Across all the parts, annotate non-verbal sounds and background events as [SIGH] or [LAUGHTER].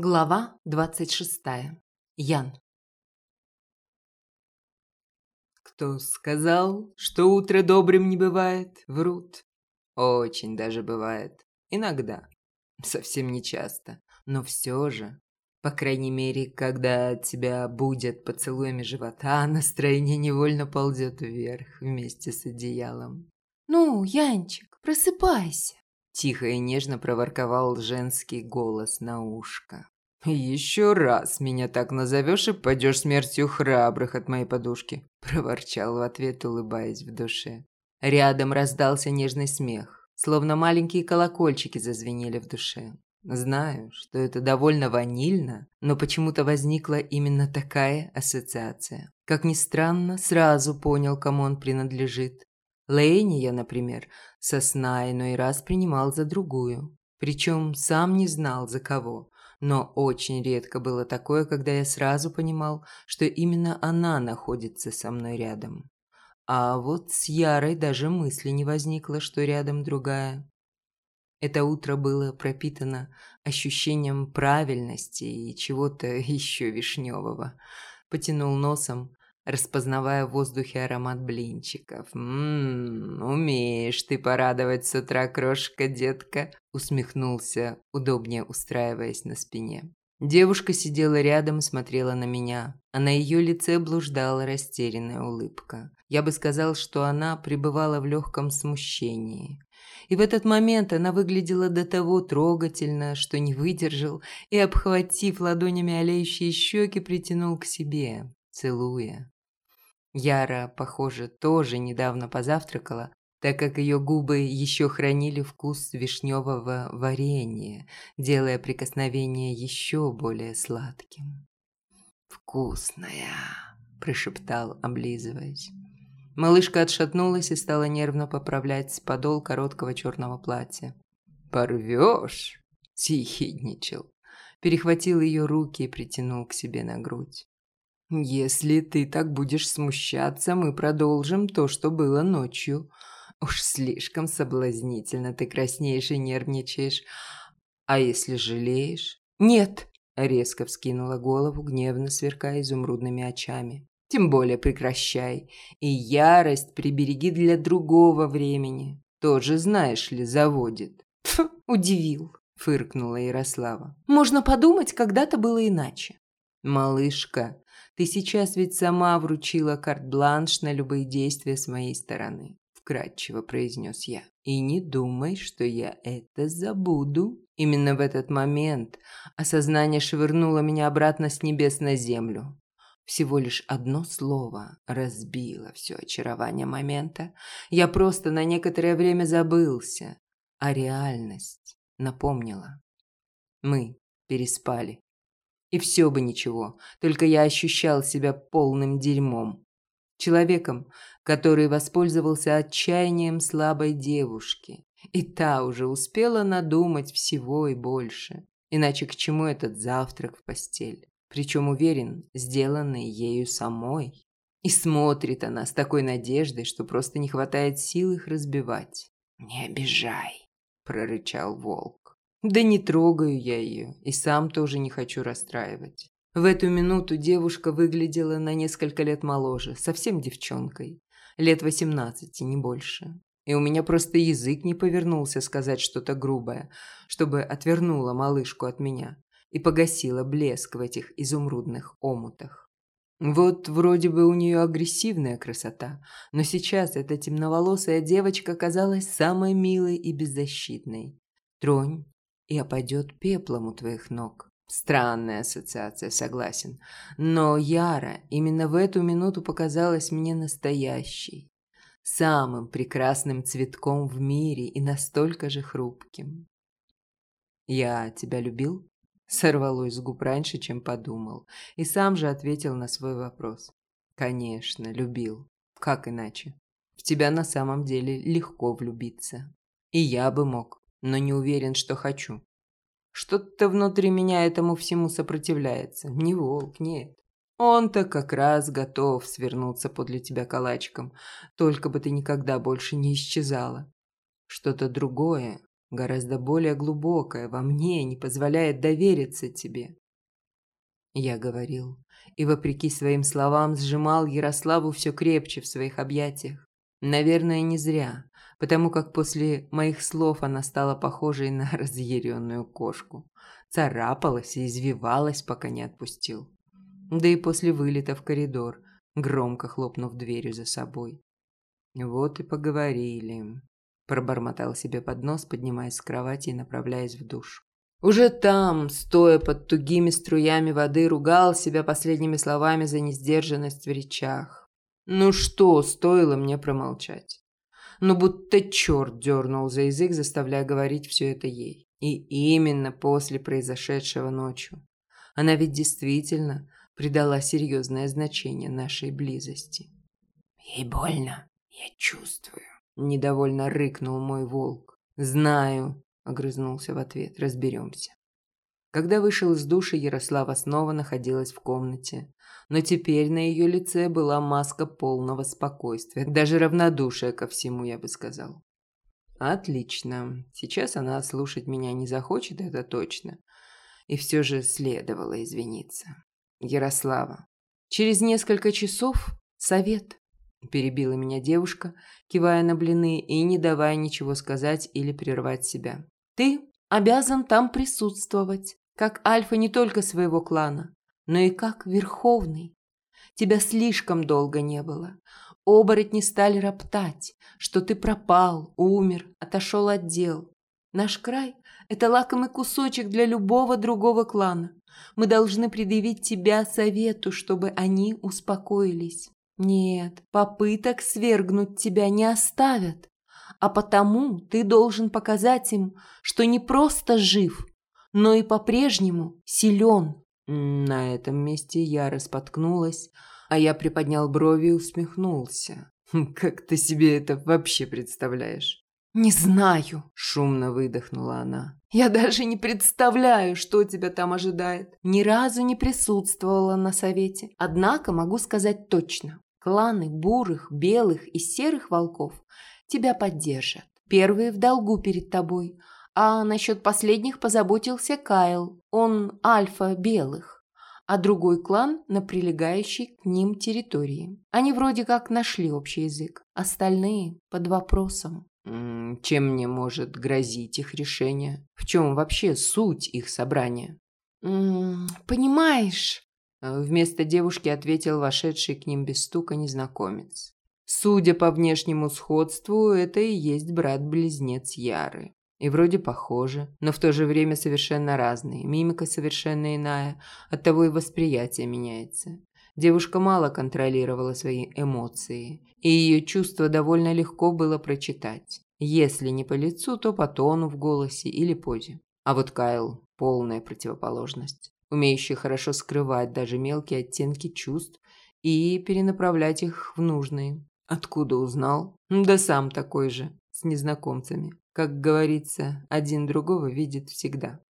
Глава двадцать шестая. Ян. Кто сказал, что утро добрым не бывает, врут. Очень даже бывает. Иногда. Совсем не часто. Но все же. По крайней мере, когда тебя будет поцелуями живота, настроение невольно ползет вверх вместе с одеялом. «Ну, Янчик, просыпайся!» Тихо и нежно проворковал женский голос на ушко. «Еще раз меня так назовешь и пойдешь смертью храбрых от моей подушки», проворчал в ответ, улыбаясь в душе. Рядом раздался нежный смех, словно маленькие колокольчики зазвенели в душе. Знаю, что это довольно ванильно, но почему-то возникла именно такая ассоциация. Как ни странно, сразу понял, кому он принадлежит. Лейни я, например, со сна иной раз принимал за другую. Причем сам не знал, за кого. Но очень редко было такое, когда я сразу понимал, что именно она находится со мной рядом. А вот с Ярой даже мысли не возникло, что рядом другая. Это утро было пропитано ощущением правильности и чего-то [LAUGHS] еще вишневого. Потянул носом, распознавая в воздухе аромат блинчиков. «Ммм, умеешь ты порадовать с утра, крошка, детка», усмехнулся, удобнее устраиваясь на спине. Девушка сидела рядом смотрела на меня, а на ее лице блуждала растерянная улыбка. Я бы сказал, что она пребывала в легком смущении. И в этот момент она выглядела до того трогательно, что не выдержал и, обхватив ладонями олеющие щеки, притянул к себе, целуя. Яра, похоже, тоже недавно позавтракала, так как ее губы еще хранили вкус вишневого варенья, делая прикосновение еще более сладким. «Вкусная!» – прошептал, облизываясь. Малышка отшатнулась и стала нервно поправлять подол короткого черного платья. «Порвешь!» – съехидничал. Перехватил ее руки и притянул к себе на грудь. «Если ты так будешь смущаться, мы продолжим то, что было ночью. Уж слишком соблазнительно ты краснеешь и нервничаешь. А если жалеешь?» «Нет!» – резко вскинула голову, гневно сверкая изумрудными очами. «Тем более прекращай. И ярость прибереги для другого времени. Тоже, знаешь ли, заводит». «Фу, удивил!» – фыркнула Ярослава. «Можно подумать, когда-то было иначе». «Малышка, ты сейчас ведь сама вручила карт-бланш на любые действия с моей стороны», – вкратчиво произнес я. «И не думай, что я это забуду». Именно в этот момент осознание швырнуло меня обратно с небес на землю. Всего лишь одно слово разбило все очарование момента. Я просто на некоторое время забылся, а реальность напомнила. Мы переспали. И все бы ничего, только я ощущал себя полным дерьмом. Человеком, который воспользовался отчаянием слабой девушки. И та уже успела надумать всего и больше. Иначе к чему этот завтрак в постель? Причем, уверен, сделанный ею самой. И смотрит она с такой надеждой, что просто не хватает сил их разбивать. «Не обижай», – прорычал волк. Да не трогаю я ее, и сам тоже не хочу расстраивать. В эту минуту девушка выглядела на несколько лет моложе, совсем девчонкой. Лет восемнадцати, не больше. И у меня просто язык не повернулся сказать что-то грубое, чтобы отвернула малышку от меня и погасила блеск в этих изумрудных омутах. Вот вроде бы у нее агрессивная красота, но сейчас эта темноволосая девочка казалась самой милой и беззащитной. Тронь, и опадет пеплом у твоих ног. Странная ассоциация, согласен. Но Яра именно в эту минуту показалась мне настоящей. Самым прекрасным цветком в мире и настолько же хрупким. «Я тебя любил?» Сорвалось с губ раньше, чем подумал. И сам же ответил на свой вопрос. «Конечно, любил. Как иначе? В тебя на самом деле легко влюбиться. И я бы мог но не уверен, что хочу. Что-то внутри меня этому всему сопротивляется. Не волк, нет. Он-то как раз готов свернуться подле тебя калачиком, только бы ты никогда больше не исчезала. Что-то другое, гораздо более глубокое во мне не позволяет довериться тебе. Я говорил, и, вопреки своим словам, сжимал Ярославу все крепче в своих объятиях. Наверное, не зря, потому как после моих слов она стала похожей на [LAUGHS] разъяренную кошку. Царапалась и извивалась, пока не отпустил. Да и после вылета в коридор, громко хлопнув дверью за собой. «Вот и поговорили», – пробормотал себе под нос, поднимаясь с кровати и направляясь в душ. Уже там, стоя под тугими струями воды, ругал себя последними словами за несдержанность в речах. Ну что, стоило мне промолчать. Ну будто черт дернул за язык, заставляя говорить все это ей. И именно после произошедшего ночью. Она ведь действительно придала серьезное значение нашей близости. «Ей больно, я чувствую», – недовольно рыкнул мой волк. «Знаю», огрызнулся в ответ. Разберемся. Когда вышел из души, Ярослава снова находилась в комнате. Но теперь на ее лице была маска полного спокойствия, даже равнодушия ко всему, я бы сказал. Отлично. Сейчас она слушать меня не захочет, это точно. И все же следовало извиниться. Ярослава. Через несколько часов совет. Перебила меня девушка, кивая на блины и не давая ничего сказать или прервать себя. Ты обязан там присутствовать, как альфа не только своего клана, но и как верховный. Тебя слишком долго не было. Оборотни стали роптать, что ты пропал, умер, отошел от дел. Наш край – это лакомый кусочек для любого другого клана. Мы должны предъявить тебя совету, чтобы они успокоились. Нет, попыток свергнуть тебя не оставят а потому ты должен показать им, что не просто жив, но и по-прежнему силен». На этом месте я распоткнулась, а я приподнял брови и усмехнулся. «Хм, «Как ты себе это вообще представляешь?» «Не знаю», – шумно выдохнула она. «Я даже не представляю, что тебя там ожидает. Ни разу не присутствовала на совете. Однако могу сказать точно. Кланы бурых, белых и серых волков тебя поддержат. Первые в долгу перед тобой. А насчет последних позаботился Кайл. Он альфа белых. А другой клан на прилегающей к ним территории. Они вроде как нашли общий язык. Остальные под вопросом. Чем мне может грозить их решение? В чем вообще суть их собрания? «Понимаешь...» Вместо девушки ответил вошедший к ним без стука незнакомец. Судя по внешнему сходству, это и есть брат-близнец Яры. И вроде похожи, но в то же время совершенно разные. Мимика совершенно иная, оттого и восприятие меняется. Девушка мало контролировала свои эмоции, и ее чувства довольно легко было прочитать. Если не по лицу, то по тону в голосе или позе. А вот Кайл – полная противоположность, умеющий хорошо скрывать даже мелкие оттенки чувств и перенаправлять их в нужные. Откуда узнал? Да сам такой же, с незнакомцами. Как говорится, один другого видит всегда.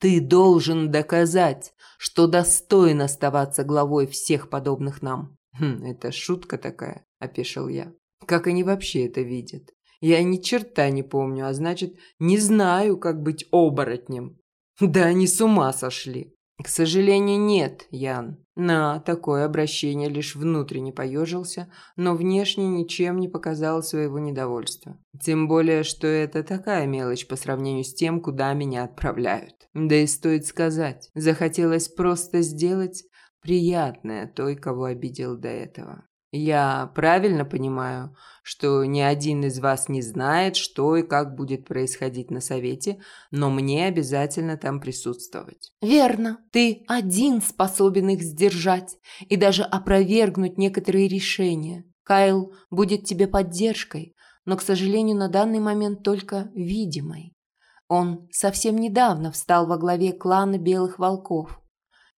Ты должен доказать, что достоин оставаться главой всех подобных нам. Хм, это шутка такая, опешил я. Как они вообще это видят? Я ни черта не помню, а значит, не знаю, как быть оборотнем. Да они с ума сошли. К сожалению, нет, Ян. На такое обращение лишь внутренне поежился, но внешне ничем не показал своего недовольства. Тем более, что это такая мелочь по сравнению с тем, куда меня отправляют. Да и стоит сказать, захотелось просто сделать приятное той, кого обидел до этого. Я правильно понимаю, что ни один из вас не знает, что и как будет происходить на совете, но мне обязательно там присутствовать. Верно. Ты один способен их сдержать и даже опровергнуть некоторые решения. Кайл будет тебе поддержкой, но, к сожалению, на данный момент только видимой. Он совсем недавно встал во главе клана Белых Волков.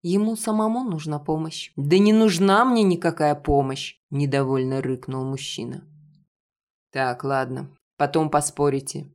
Ему самому нужна помощь. Да не нужна мне никакая помощь, недовольно рыкнул мужчина. Так, ладно, потом поспорите.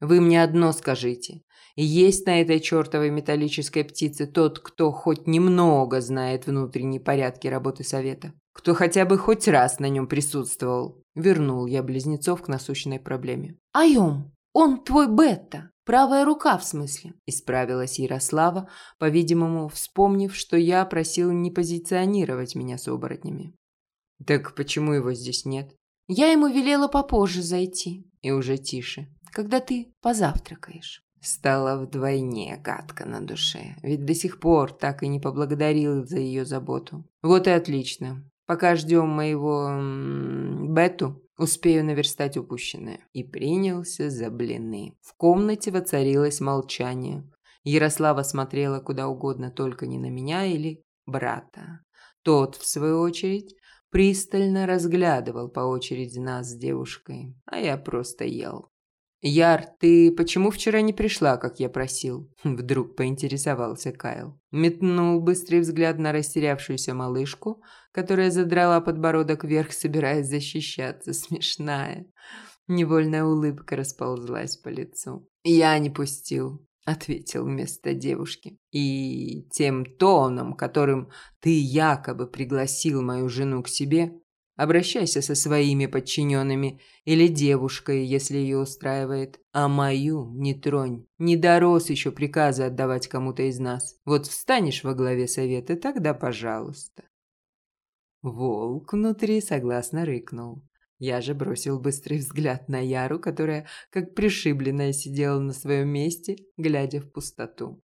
Вы мне одно скажите. Есть на этой чертовой металлической птице тот, кто хоть немного знает внутренние порядки работы совета? Кто хотя бы хоть раз на нем присутствовал? Вернул я близнецов к насущной проблеме. Айом, он твой бета. Правая рука, в смысле, исправилась Ярослава, по-видимому, вспомнив, что я просил не позиционировать меня с оборотнями. Так почему его здесь нет? Я ему велела попозже зайти, и уже тише, когда ты позавтракаешь. Стало вдвойне гадко на душе, ведь до сих пор так и не поблагодарил за ее заботу. Вот и отлично. Пока ждем моего... Бету, Успею наверстать упущенное. И принялся за блины. В комнате воцарилось молчание. Ярослава смотрела куда угодно, только не на меня или брата. Тот, в свою очередь, пристально разглядывал по очереди нас с девушкой, а я просто ел. «Яр, ты почему вчера не пришла, как я просил?» [LAUGHS] Вдруг поинтересовался Кайл. Метнул быстрый взгляд на растерявшуюся малышку, которая задрала подбородок вверх, собираясь защищаться. [LAUGHS] Смешная. Невольная улыбка расползлась по лицу. «Я не пустил», — ответил вместо девушки. «И тем тоном, которым ты якобы пригласил мою жену к себе, Обращайся со своими подчиненными или девушкой, если ее устраивает. А мою не тронь. Не дорос еще приказы отдавать кому-то из нас. Вот встанешь во главе совета, тогда пожалуйста. Волк внутри согласно рыкнул. Я же бросил быстрый взгляд на Яру, которая, как пришибленная, сидела на своем месте, глядя в пустоту.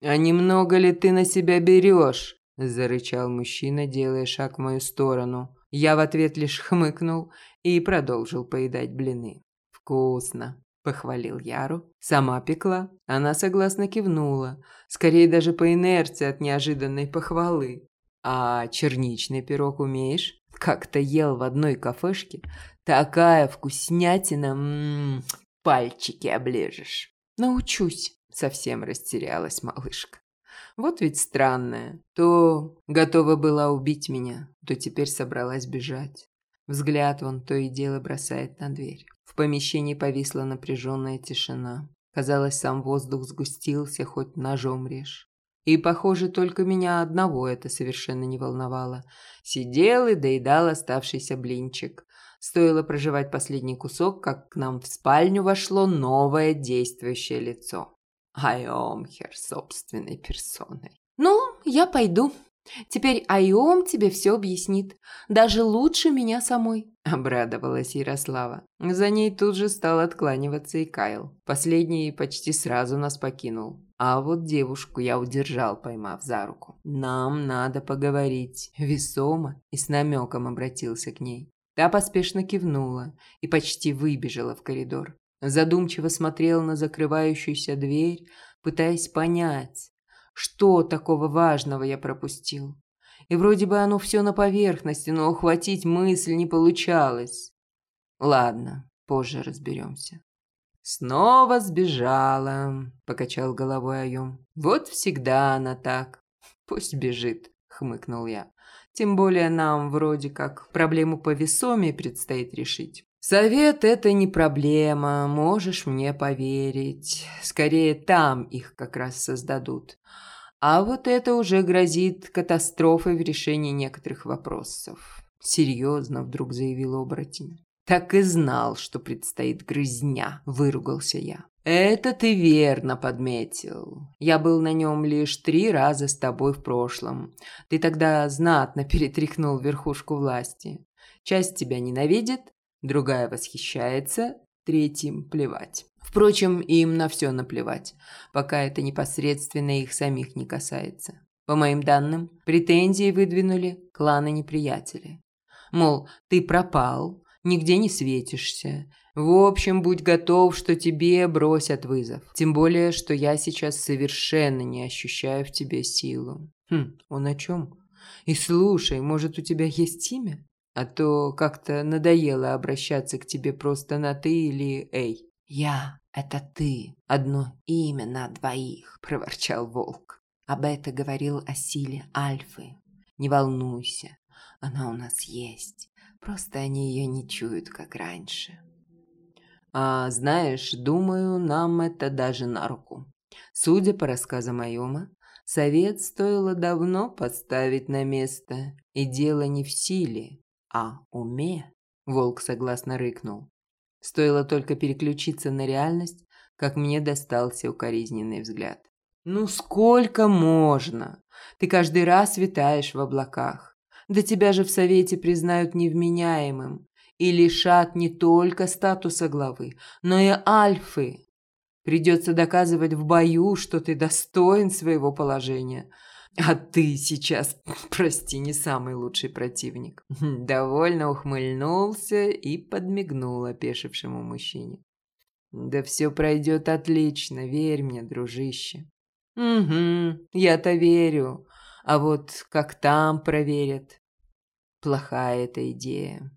«А немного ли ты на себя берешь?» – зарычал мужчина, делая шаг в мою сторону. Я в ответ лишь хмыкнул и продолжил поедать блины. «Вкусно!» – похвалил Яру. Сама пекла. Она согласно кивнула. Скорее даже по инерции от неожиданной похвалы. «А черничный пирог умеешь?» Как-то ел в одной кафешке. Такая вкуснятина, м м-м, -м, пальчики облежешь. Научусь, совсем растерялась малышка. Вот ведь странная. То готова была убить меня, то теперь собралась бежать. Взгляд вон то и дело бросает на дверь. В помещении повисла напряженная тишина. Казалось, сам воздух сгустился, хоть ножом режь. И, похоже, только меня одного это совершенно не волновало. Сидел и доедал оставшийся блинчик. Стоило проживать последний кусок, как к нам в спальню вошло новое действующее лицо. Айомхер собственной персоной. «Ну, я пойду. Теперь Айом тебе все объяснит. Даже лучше меня самой», – обрадовалась Ярослава. За ней тут же стал откланиваться и Кайл. Последний почти сразу нас покинул. А вот девушку я удержал, поймав за руку. «Нам надо поговорить». Весомо и с намеком обратился к ней. Та поспешно кивнула и почти выбежала в коридор. Задумчиво смотрел на закрывающуюся дверь, пытаясь понять, что такого важного я пропустил. И вроде бы оно все на поверхности, но ухватить мысль не получалось. Ладно, позже разберемся. «Снова сбежала», – покачал головой Айом. «Вот всегда она так. Пусть бежит», – хмыкнул я. «Тем более нам вроде как проблему по весоме предстоит решить». Совет – это не проблема, можешь мне поверить. Скорее, там их как раз создадут. А вот это уже грозит катастрофой в решении некоторых вопросов. Серьезно, вдруг заявил оборотень. Так и знал, что предстоит грызня, выругался я. Это ты верно подметил. Я был на нем лишь три раза с тобой в прошлом. Ты тогда знатно [LAUGHS] перетряхнул верхушку власти. Часть тебя ненавидит, другая восхищается, третьим плевать. Впрочем, им на все наплевать, пока это непосредственно их самих не касается. По моим данным, претензии выдвинули кланы-неприятели. Мол, ты пропал, нигде не светишься. В общем, будь готов, что тебе бросят вызов. Тем более, что я сейчас совершенно не ощущаю в тебе силу. Хм, он о чем? И слушай, может, у тебя есть имя? А то как-то надоело обращаться к тебе просто на «ты» или «эй». «Я — это ты, одно имя на двоих», — проворчал волк. Об это говорил о силе Альфы. Не волнуйся, она у нас есть. Просто они ее не чуют, как раньше. А знаешь, думаю, нам это даже на руку. Судя по рассказам Айома, совет стоило давно поставить на место. И дело не в силе, а уме, волк согласно рыкнул. Стоило только переключиться на реальность, как мне достался укоризненный взгляд. «Ну сколько можно? Ты каждый раз витаешь в облаках. Да тебя же в совете признают невменяемым и лишат не только статуса главы, но и альфы. Придется доказывать в бою, что ты достоин своего положения. А ты сейчас, [LAUGHS] прости, не самый лучший противник. [LAUGHS] Довольно ухмыльнулся и подмигнул опешившему мужчине. Да все пройдет отлично, верь мне, дружище. Угу, я-то верю. А вот как там проверят? Плохая эта идея.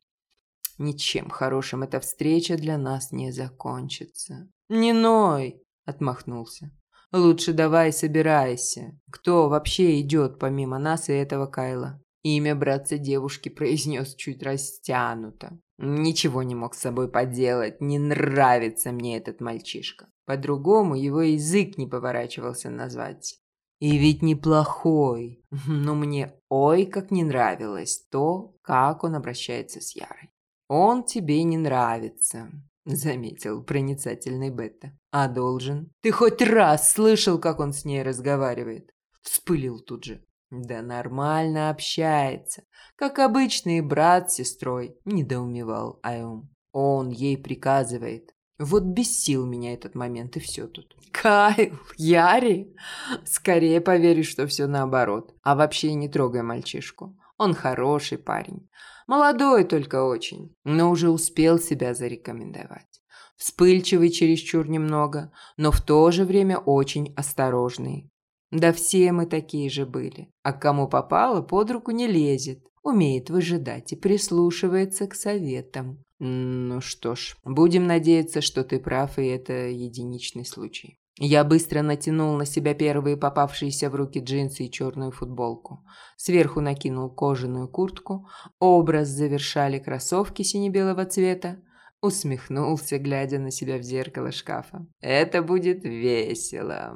Ничем хорошим эта встреча для нас не закончится. «Не ной!» – отмахнулся. «Лучше давай собирайся. Кто вообще идет помимо нас и этого Кайла?» Имя братца девушки произнес чуть растянуто. Ничего не мог с собой поделать, не нравится мне этот мальчишка. По-другому его язык не поворачивался назвать. И ведь неплохой, но мне ой как не нравилось то, как он обращается с Ярой. «Он тебе не нравится», — заметил проницательный Бетта. «А должен? Ты хоть раз слышал, как он с ней разговаривает?» Вспылил тут же. «Да нормально общается, как обычный брат с сестрой», — недоумевал Айум. «Он ей приказывает. Вот бесил меня этот момент, и все тут». [LAUGHS] «Кайл, Яри?» «Скорее поверю, что все наоборот. А вообще не трогай мальчишку. Он хороший парень. Молодой только очень, но уже успел себя зарекомендовать. Вспыльчивый чересчур немного, но в то же время очень осторожный. Да все мы такие же были. А кому попало, под руку не лезет. Умеет выжидать и прислушивается к советам. Ну что ж, будем надеяться, что ты прав, и это единичный случай. Я быстро натянул на себя первые попавшиеся в руки джинсы и черную футболку. Сверху накинул кожаную куртку. Образ завершали кроссовки сине-белого цвета. Усмехнулся, глядя на себя в зеркало шкафа. «Это будет весело!»